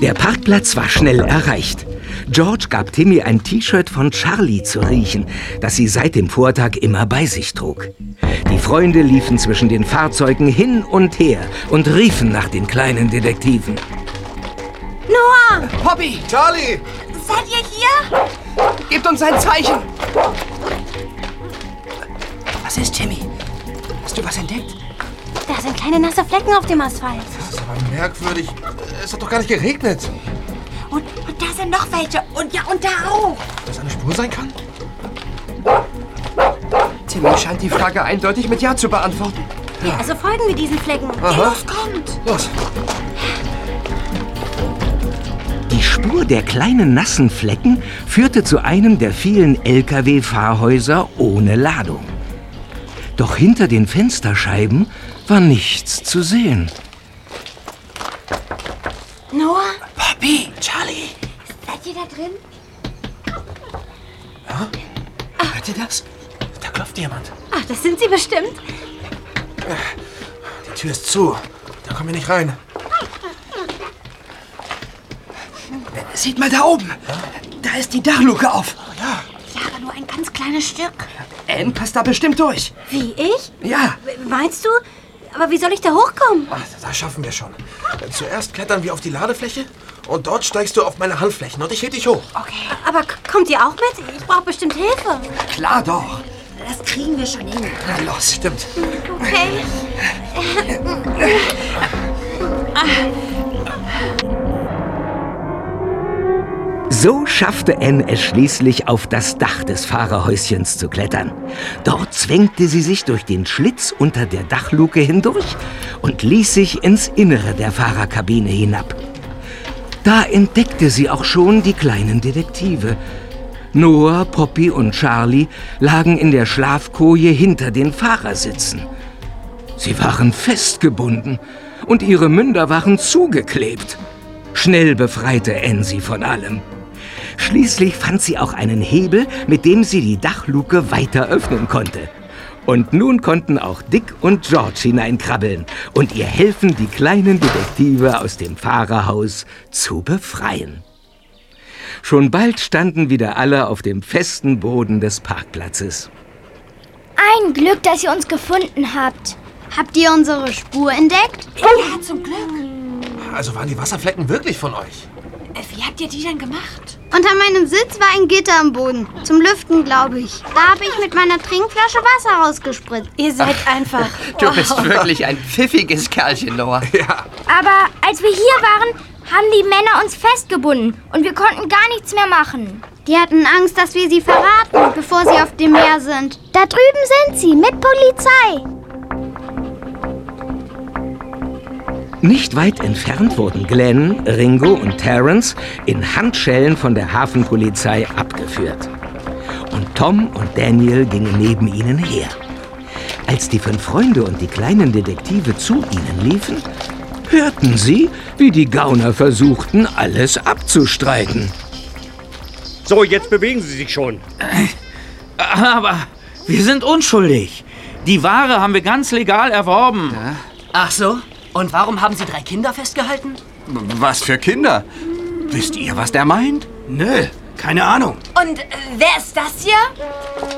Der Parkplatz war schnell erreicht. George gab Timmy ein T-Shirt von Charlie zu riechen, das sie seit dem Vortag immer bei sich trug. Die Freunde liefen zwischen den Fahrzeugen hin und her und riefen nach den kleinen Detektiven. Noah! Poppy! Charlie! Seid ihr hier? Gebt uns ein Zeichen! Was ist, Timmy? Hast du was entdeckt? Da sind kleine nasse Flecken auf dem Asphalt. Das ist aber merkwürdig. Es hat doch gar nicht geregnet. Und, und da sind noch welche. Und ja, und da auch. Das eine Spur sein kann? Timmy scheint die Frage eindeutig mit Ja zu beantworten. Ja, also folgen wir diesen Flecken. Aha. Los, kommt. Los. Die Spur der kleinen nassen Flecken führte zu einem der vielen Lkw-Fahrhäuser ohne Ladung. Doch hinter den Fensterscheiben war nichts zu sehen. Noah, Poppy! Charlie! seid ihr da drin? Hört ihr das? Da klopft jemand. Ach, das sind sie bestimmt. Die Tür ist zu. Da kommen wir nicht rein. Seht mal da oben. Da ist die Dachluke auf. Ja. Ja, aber nur ein ganz kleines Stück. Anne passt da bestimmt durch. Wie, ich? Ja. Meinst du? Aber wie soll ich da hochkommen? Ach, das schaffen wir schon. Zuerst klettern wir auf die Ladefläche und dort steigst du auf meine Handflächen und ich heb dich hoch. Okay, Aber kommt ihr auch mit? Ich brauche bestimmt Hilfe. Klar doch. das kriegen wir schon hin. Na los, stimmt. Okay. So schaffte Anne es schließlich auf das Dach des Fahrerhäuschens zu klettern. Dort zwängte sie sich durch den Schlitz unter der Dachluke hindurch und ließ sich ins Innere der Fahrerkabine hinab. Da entdeckte sie auch schon die kleinen Detektive. Noah, Poppy und Charlie lagen in der Schlafkoje hinter den Fahrersitzen. Sie waren festgebunden und ihre Münder waren zugeklebt. Schnell befreite Anne sie von allem. Schließlich fand sie auch einen Hebel, mit dem sie die Dachluke weiter öffnen konnte. Und nun konnten auch Dick und George hineinkrabbeln und ihr helfen, die kleinen Detektive aus dem Fahrerhaus zu befreien. Schon bald standen wieder alle auf dem festen Boden des Parkplatzes. Ein Glück, dass ihr uns gefunden habt. Habt ihr unsere Spur entdeckt? Ja, zum Glück. Also waren die Wasserflecken wirklich von euch? Äh, Wie habt ihr die denn gemacht? Unter meinem Sitz war ein Gitter am Boden. Zum Lüften, glaube ich. Da habe ich mit meiner Trinkflasche Wasser rausgespritzt. Ihr seid einfach. Du bist wirklich ein pfiffiges Kerlchen, Noah. Ja. Aber als wir hier waren, haben die Männer uns festgebunden und wir konnten gar nichts mehr machen. Die hatten Angst, dass wir sie verraten, bevor sie auf dem Meer sind. Da drüben sind sie mit Polizei. Nicht weit entfernt wurden Glenn, Ringo und Terence in Handschellen von der Hafenpolizei abgeführt. Und Tom und Daniel gingen neben ihnen her. Als die fünf Freunde und die kleinen Detektive zu ihnen liefen, hörten sie, wie die Gauner versuchten, alles abzustreiten. So, jetzt bewegen Sie sich schon. Aber wir sind unschuldig. Die Ware haben wir ganz legal erworben. Ach so? Und warum haben Sie drei Kinder festgehalten? Was für Kinder? Wisst ihr, was der meint? Nö, keine Ahnung. Und äh, wer ist das hier?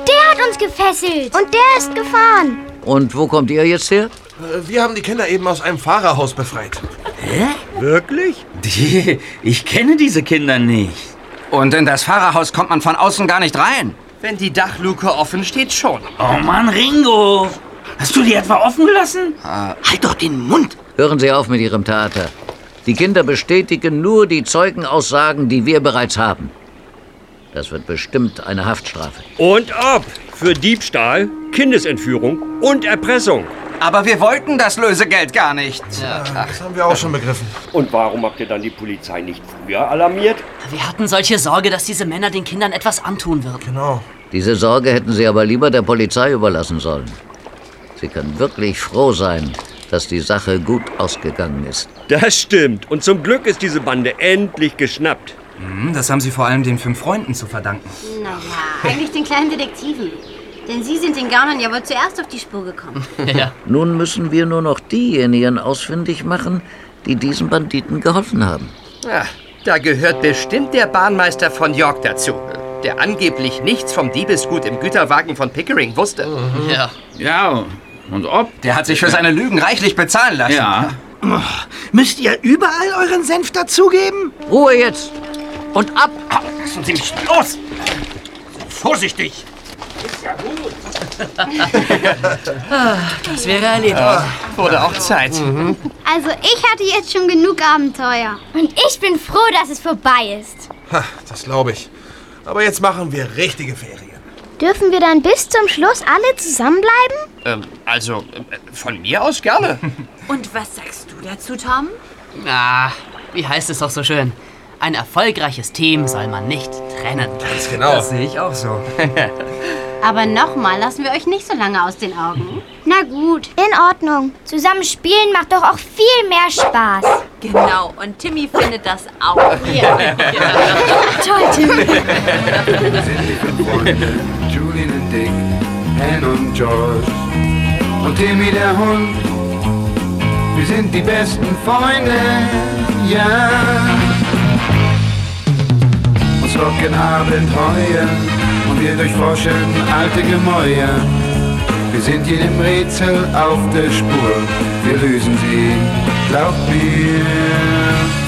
Der hat uns gefesselt. Und der ist gefahren. Und wo kommt ihr jetzt her? Äh, Wir haben die Kinder eben aus einem Fahrerhaus befreit. Hä? Wirklich? Die, ich kenne diese Kinder nicht. Und in das Fahrerhaus kommt man von außen gar nicht rein. Wenn die Dachluke offen steht, schon. Oh Mann, Ringo! Hast du die etwa offen gelassen? Halt doch den Mund! Hören Sie auf mit Ihrem Theater. Die Kinder bestätigen nur die Zeugenaussagen, die wir bereits haben. Das wird bestimmt eine Haftstrafe. Und ab für Diebstahl, Kindesentführung und Erpressung. Aber wir wollten das Lösegeld gar nicht. Das haben wir auch schon begriffen. Und warum habt ihr dann die Polizei nicht früher alarmiert? Wir hatten solche Sorge, dass diese Männer den Kindern etwas antun würden. Genau. Diese Sorge hätten Sie aber lieber der Polizei überlassen sollen. Sie können wirklich froh sein, dass die Sache gut ausgegangen ist. Das stimmt. Und zum Glück ist diese Bande endlich geschnappt. Hm, Das haben Sie vor allem den fünf Freunden zu verdanken. Naja, eigentlich den kleinen Detektiven. Denn sie sind den Gaunern ja wohl zuerst auf die Spur gekommen. Nun müssen wir nur noch diejenigen ausfindig machen, die diesen Banditen geholfen haben. Ja, da gehört bestimmt der Bahnmeister von York dazu, der angeblich nichts vom Diebesgut im Güterwagen von Pickering wusste. Ja. Ja, und ob? Der hat sich für seine Lügen reichlich bezahlen lassen. Ja. Müsst ihr überall euren Senf dazugeben? Ruhe jetzt! Und ab! Lassen Sie mich los! Vorsichtig! Ah, das wäre erledigt. Ja, wurde auch Zeit. Also ich hatte jetzt schon genug Abenteuer. Und ich bin froh, dass es vorbei ist. Ha, das glaube ich. Aber jetzt machen wir richtige Ferien. Dürfen wir dann bis zum Schluss alle zusammenbleiben? Ähm, also, äh, von mir aus gerne. Und was sagst du dazu, Tom? Ah, wie heißt es doch so schön? Ein erfolgreiches Team soll man nicht trennen. Ganz genau. Das sehe ich auch so. Aber nochmal lassen wir euch nicht so lange aus den Augen. Na gut, in Ordnung. Zusammen spielen macht doch auch viel mehr Spaß. Genau, und Timmy findet das auch. Toll, Timmy. Dick, Anne und George und Timmy der Hund. Wir sind die besten Freunde, ja. Uns locken Abenteuer und wir durchforschen alte Gemäuer. Wir sind jedem Rätsel auf der Spur, wir lösen sie, glaubt mir.